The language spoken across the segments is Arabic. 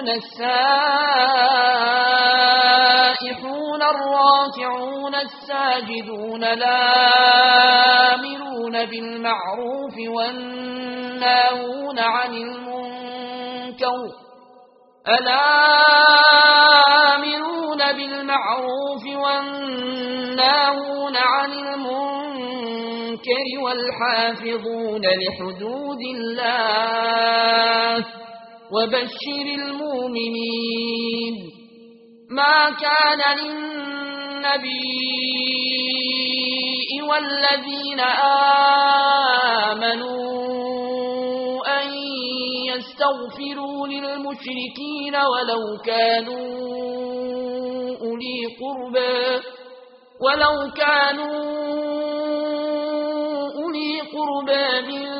يعلمون السائحون الرافعون الساجدون لامرون بالمعروف والناهون عن المنكر الآمرون بالمعروف والناهون عن المنكر والحافظون لحدود الله وبشر المؤمنين. ما كان للنبي والذين آمنوا أن يستغفروا للمشركين ولو كانوا أولي قربا ولو كانوا أولي قربا من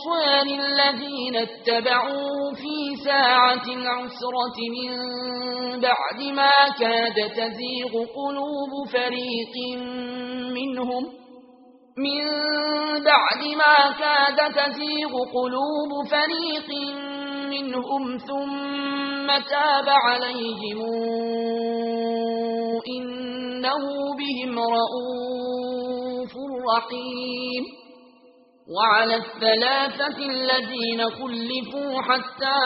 صفوان الذين اتبعوا في ساعة العسرة من بعد ما كاد تزيغ قلوب فريق منهم من بعد ما كاد تزيغ قلوب فريق منهم ثم تاب عليهم إنه بهم رؤوف رحيم وعلى الثلاثة الذين خلفوا حتى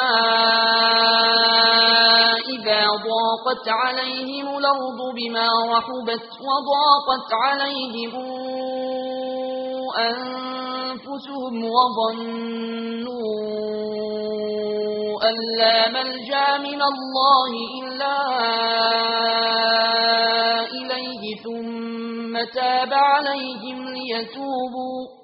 إذا ضاقت عليهم الأرض بما رحبت وضاقت عليهم أنفسهم وظنوا أن لا ملجأ من الله إلا إليه ثم تاب عليهم ليتوبوا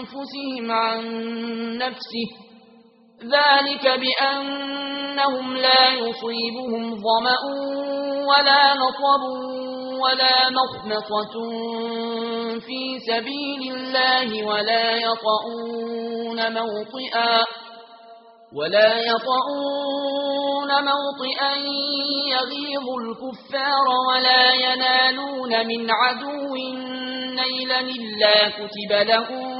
أنفسهم عن نفسه. ذلك بأنهم لا يصيبهم ظمأ ولا نطب ولا مخمصة في سبيل الله ولا يطعون موطئا ولا يطعون موطئا يغيظ الكفار ولا ينالون من عدو نيلا إلا كتب لهم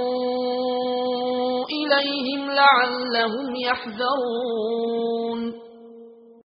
عليهم لعلهم يحذرون